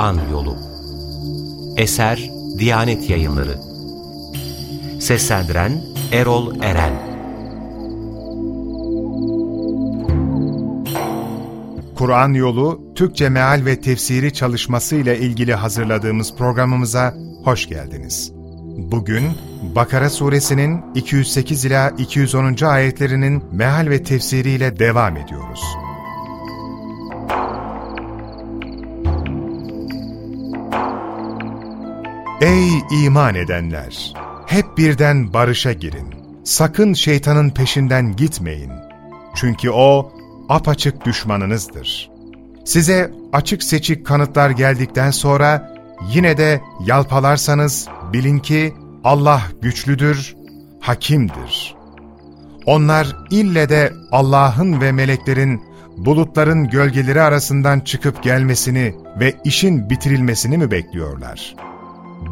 Kur'an Yolu Eser Diyanet Yayınları Seslendiren Erol Eren Kur'an Yolu Türkçe Meal ve Tefsiri çalışması ile ilgili hazırladığımız programımıza hoş geldiniz. Bugün Bakara suresinin 208 ila 210. ayetlerinin meal ve tefsiriyle devam ediyoruz. Ey iman edenler! Hep birden barışa girin. Sakın şeytanın peşinden gitmeyin. Çünkü o apaçık düşmanınızdır. Size açık seçik kanıtlar geldikten sonra yine de yalpalarsanız bilin ki Allah güçlüdür, hakimdir. Onlar ille de Allah'ın ve meleklerin bulutların gölgeleri arasından çıkıp gelmesini ve işin bitirilmesini mi bekliyorlar?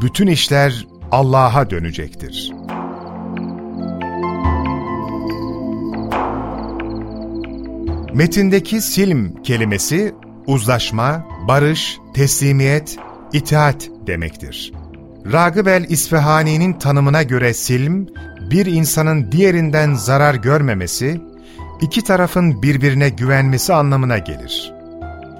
Bütün işler Allah'a dönecektir. Metindeki silm kelimesi uzlaşma, barış, teslimiyet, itaat demektir. Ragıb el-İsfahani'nin tanımına göre silm, bir insanın diğerinden zarar görmemesi, iki tarafın birbirine güvenmesi anlamına gelir.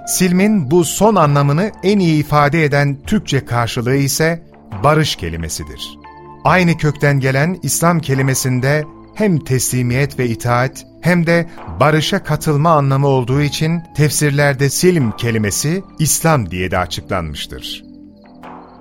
Silmin bu son anlamını en iyi ifade eden Türkçe karşılığı ise barış kelimesidir. Aynı kökten gelen İslam kelimesinde hem teslimiyet ve itaat hem de barışa katılma anlamı olduğu için tefsirlerde silm kelimesi İslam diye de açıklanmıştır.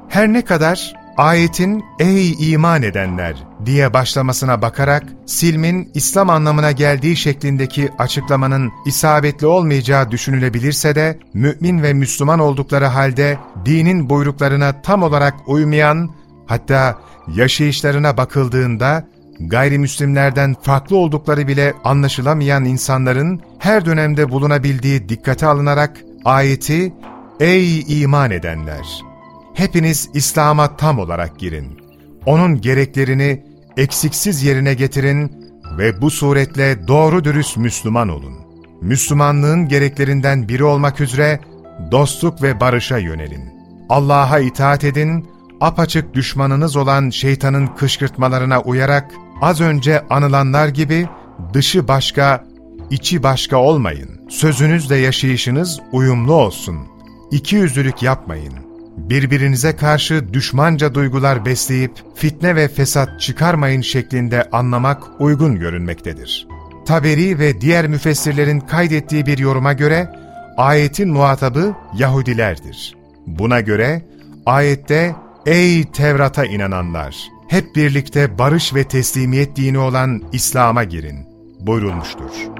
Her ne kadar ayetin ''Ey iman edenler'' diye başlamasına bakarak silmin İslam anlamına geldiği şeklindeki açıklamanın isabetli olmayacağı düşünülebilirse de mümin ve Müslüman oldukları halde dinin buyruklarına tam olarak uymayan hatta yaşayışlarına bakıldığında gayrimüslimlerden farklı oldukları bile anlaşılamayan insanların her dönemde bulunabildiği dikkate alınarak ayeti ''Ey iman edenler! Hepiniz İslam'a tam olarak girin. Onun gereklerini eksiksiz yerine getirin ve bu suretle doğru dürüst Müslüman olun. Müslümanlığın gereklerinden biri olmak üzere dostluk ve barışa yönelin. Allah'a itaat edin, apaçık düşmanınız olan şeytanın kışkırtmalarına uyarak az önce anılanlar gibi dışı başka, içi başka olmayın. Sözünüzle yaşayışınız uyumlu olsun. İki yüzlülük yapmayın. Birbirinize karşı düşmanca duygular besleyip fitne ve fesat çıkarmayın şeklinde anlamak uygun görünmektedir. Taberi ve diğer müfessirlerin kaydettiği bir yoruma göre ayetin muhatabı Yahudilerdir. Buna göre ayette ''Ey Tevrat'a inananlar! Hep birlikte barış ve teslimiyet dini olan İslam'a girin.'' buyurulmuştur.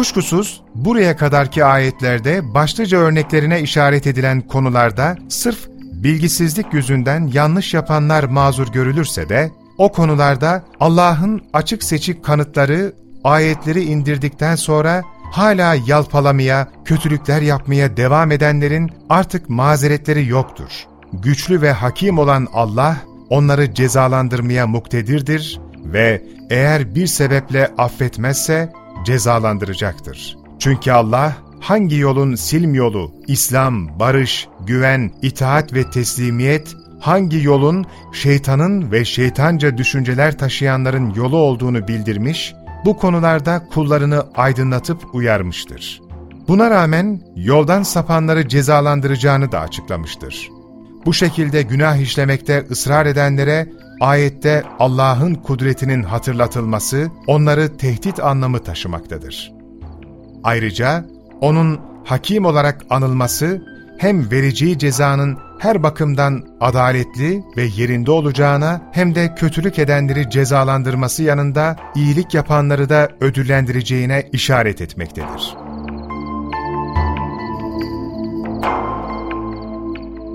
Kuşkusuz buraya kadarki ayetlerde başlıca örneklerine işaret edilen konularda sırf bilgisizlik yüzünden yanlış yapanlar mazur görülürse de o konularda Allah'ın açık seçik kanıtları ayetleri indirdikten sonra hala yalpalamaya, kötülükler yapmaya devam edenlerin artık mazeretleri yoktur. Güçlü ve hakim olan Allah onları cezalandırmaya muktedirdir ve eğer bir sebeple affetmezse cezalandıracaktır. Çünkü Allah hangi yolun silm yolu, İslam, barış, güven, itaat ve teslimiyet, hangi yolun şeytanın ve şeytanca düşünceler taşıyanların yolu olduğunu bildirmiş, bu konularda kullarını aydınlatıp uyarmıştır. Buna rağmen yoldan sapanları cezalandıracağını da açıklamıştır. Bu şekilde günah işlemekte ısrar edenlere ayette Allah'ın kudretinin hatırlatılması onları tehdit anlamı taşımaktadır. Ayrıca onun hakim olarak anılması hem vereceği cezanın her bakımdan adaletli ve yerinde olacağına hem de kötülük edenleri cezalandırması yanında iyilik yapanları da ödüllendireceğine işaret etmektedir.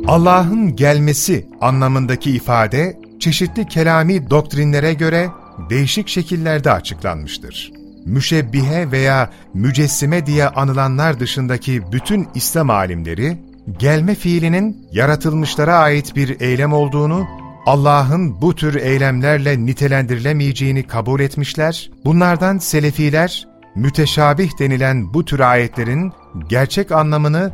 Allah'ın gelmesi anlamındaki ifade çeşitli kelami doktrinlere göre değişik şekillerde açıklanmıştır. Müşebbihe veya mücessime diye anılanlar dışındaki bütün İslam alimleri, gelme fiilinin yaratılmışlara ait bir eylem olduğunu, Allah'ın bu tür eylemlerle nitelendirilemeyeceğini kabul etmişler, bunlardan Selefiler, müteşabih denilen bu tür ayetlerin gerçek anlamını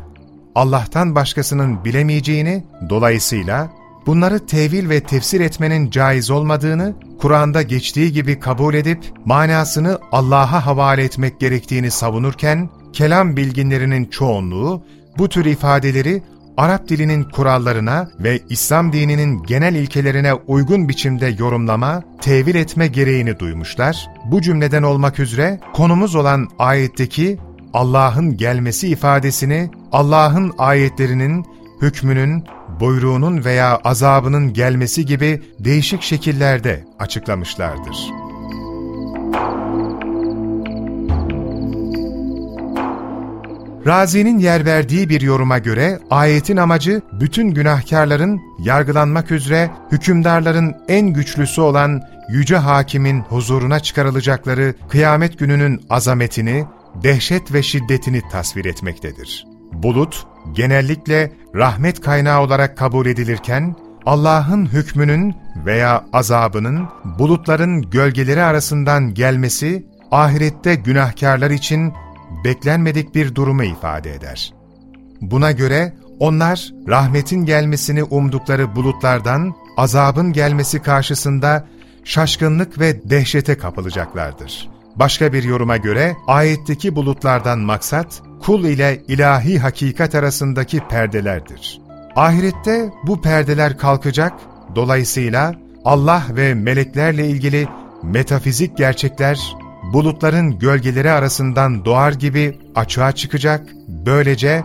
Allah'tan başkasının bilemeyeceğini, dolayısıyla bunları tevil ve tefsir etmenin caiz olmadığını, Kur'an'da geçtiği gibi kabul edip manasını Allah'a havale etmek gerektiğini savunurken, kelam bilginlerinin çoğunluğu bu tür ifadeleri Arap dilinin kurallarına ve İslam dininin genel ilkelerine uygun biçimde yorumlama, tevil etme gereğini duymuşlar. Bu cümleden olmak üzere konumuz olan ayetteki Allah'ın gelmesi ifadesini Allah'ın ayetlerinin, hükmünün, buyruğunun veya azabının gelmesi gibi değişik şekillerde açıklamışlardır. Razi'nin yer verdiği bir yoruma göre ayetin amacı bütün günahkarların yargılanmak üzere hükümdarların en güçlüsü olan Yüce Hakim'in huzuruna çıkarılacakları kıyamet gününün azametini, dehşet ve şiddetini tasvir etmektedir. Bulut, genellikle rahmet kaynağı olarak kabul edilirken, Allah'ın hükmünün veya azabının bulutların gölgeleri arasından gelmesi, ahirette günahkarlar için beklenmedik bir durumu ifade eder. Buna göre onlar rahmetin gelmesini umdukları bulutlardan azabın gelmesi karşısında şaşkınlık ve dehşete kapılacaklardır. Başka bir yoruma göre ayetteki bulutlardan maksat kul ile ilahi hakikat arasındaki perdelerdir. Ahirette bu perdeler kalkacak, dolayısıyla Allah ve meleklerle ilgili metafizik gerçekler bulutların gölgeleri arasından doğar gibi açığa çıkacak, böylece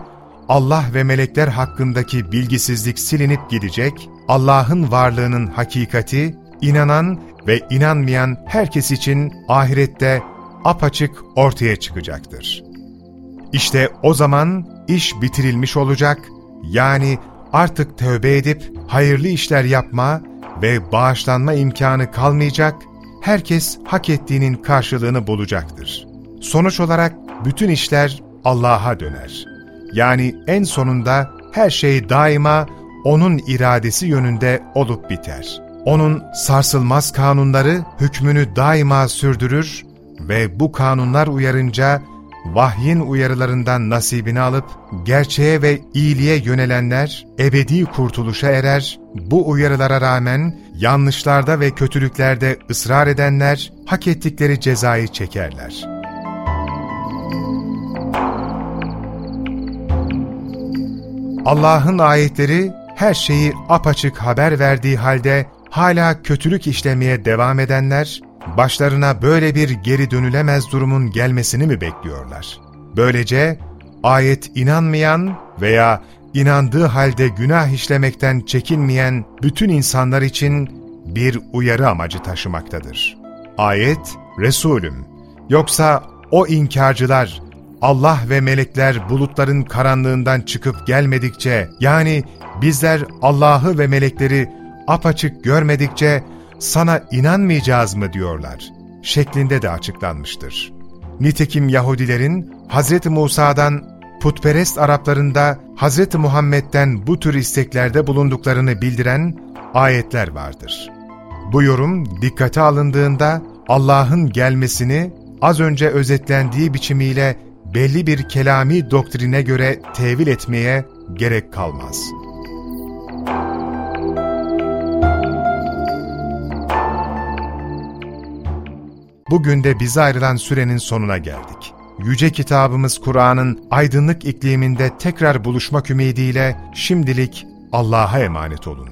Allah ve melekler hakkındaki bilgisizlik silinip gidecek, Allah'ın varlığının hakikati, inanan ve inanmayan herkes için ahirette apaçık ortaya çıkacaktır. İşte o zaman iş bitirilmiş olacak, yani artık tövbe edip hayırlı işler yapma ve bağışlanma imkanı kalmayacak, herkes hak ettiğinin karşılığını bulacaktır. Sonuç olarak bütün işler Allah'a döner. Yani en sonunda her şey daima O'nun iradesi yönünde olup biter. O'nun sarsılmaz kanunları hükmünü daima sürdürür ve bu kanunlar uyarınca vahyin uyarılarından nasibini alıp gerçeğe ve iyiliğe yönelenler ebedi kurtuluşa erer, bu uyarılara rağmen yanlışlarda ve kötülüklerde ısrar edenler hak ettikleri cezayı çekerler. Allah'ın ayetleri her şeyi apaçık haber verdiği halde hala kötülük işlemeye devam edenler, başlarına böyle bir geri dönülemez durumun gelmesini mi bekliyorlar? Böylece ayet inanmayan veya inandığı halde günah işlemekten çekinmeyen bütün insanlar için bir uyarı amacı taşımaktadır. Ayet, Resulüm, yoksa o inkarcılar, Allah ve melekler bulutların karanlığından çıkıp gelmedikçe, yani bizler Allah'ı ve melekleri apaçık görmedikçe sana inanmayacağız mı diyorlar şeklinde de açıklanmıştır. Nitekim Yahudilerin Hz. Musa'dan putperest Araplarında Hz. Muhammed'den bu tür isteklerde bulunduklarını bildiren ayetler vardır. Bu yorum dikkate alındığında Allah'ın gelmesini az önce özetlendiği biçimiyle belli bir kelami doktrine göre tevil etmeye gerek kalmaz.'' Bugün de bize ayrılan sürenin sonuna geldik. Yüce kitabımız Kur'an'ın aydınlık ikliminde tekrar buluşmak ümidiyle şimdilik Allah'a emanet olun.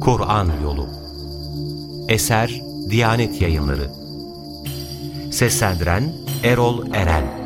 Kur'an Yolu Eser Diyanet Yayınları Seslendiren Erol Eren